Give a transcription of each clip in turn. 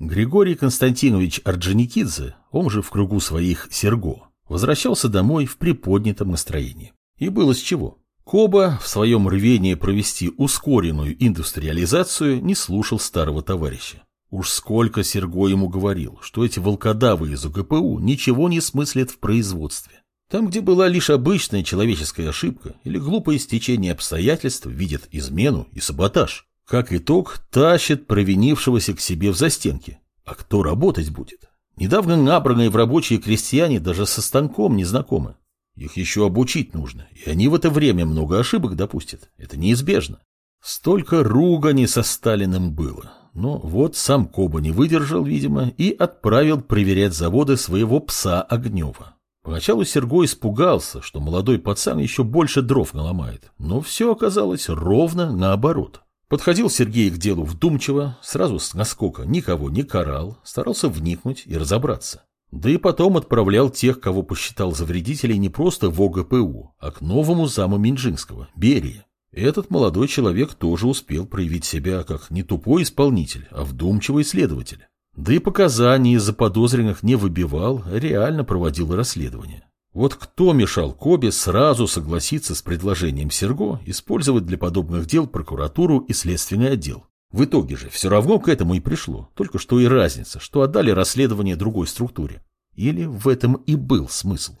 Григорий Константинович Орджоникидзе, он же в кругу своих Серго, возвращался домой в приподнятом настроении. И было с чего. Коба в своем рвении провести ускоренную индустриализацию не слушал старого товарища. Уж сколько Серго ему говорил, что эти волкодавы из УГПУ ничего не смыслят в производстве. Там, где была лишь обычная человеческая ошибка или глупое стечение обстоятельств, видят измену и саботаж. Как итог, тащит провинившегося к себе в застенки. А кто работать будет? Недавно набранные в рабочие крестьяне даже со станком не знакомы. Их еще обучить нужно, и они в это время много ошибок допустят. Это неизбежно. Столько ругани со Сталиным было. Но вот сам Коба не выдержал, видимо, и отправил проверять заводы своего пса Огнева. Поначалу Серго испугался, что молодой пацан еще больше дров наломает, но все оказалось ровно наоборот. Подходил Сергей к делу вдумчиво, сразу с наскока никого не карал, старался вникнуть и разобраться. Да и потом отправлял тех, кого посчитал за вредителей не просто в ОГПУ, а к новому заму Минжинского, Берии. Этот молодой человек тоже успел проявить себя как не тупой исполнитель, а вдумчивый следователь. Да и показания из заподозренных не выбивал, а реально проводил расследование. Вот кто мешал Кобе сразу согласиться с предложением Серго использовать для подобных дел прокуратуру и следственный отдел? В итоге же все равно к этому и пришло, только что и разница, что отдали расследование другой структуре. Или в этом и был смысл.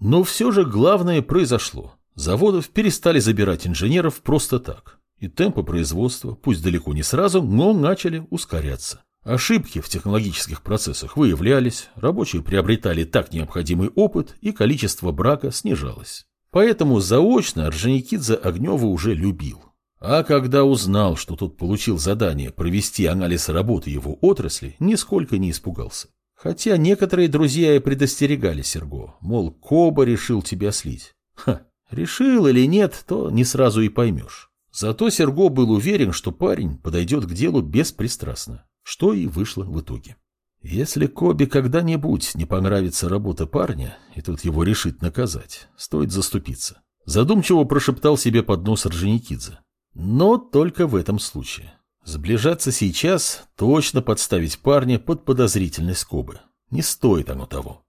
Но все же главное произошло. Заводов перестали забирать инженеров просто так. И темпы производства, пусть далеко не сразу, но начали ускоряться. Ошибки в технологических процессах выявлялись, рабочие приобретали так необходимый опыт, и количество брака снижалось. Поэтому заочно Орджоникидзе Огнева уже любил. А когда узнал, что тот получил задание провести анализ работы его отрасли, нисколько не испугался. Хотя некоторые друзья и предостерегали Серго, мол, Коба решил тебя слить. Ха, решил или нет, то не сразу и поймешь. Зато Серго был уверен, что парень подойдет к делу беспристрастно. Что и вышло в итоге. Если Коби когда-нибудь не понравится работа парня, и тут его решит наказать, стоит заступиться. Задумчиво прошептал себе под нос Орджоникидзе. Но только в этом случае. Сближаться сейчас, точно подставить парня под подозрительность Кобы. Не стоит оно того.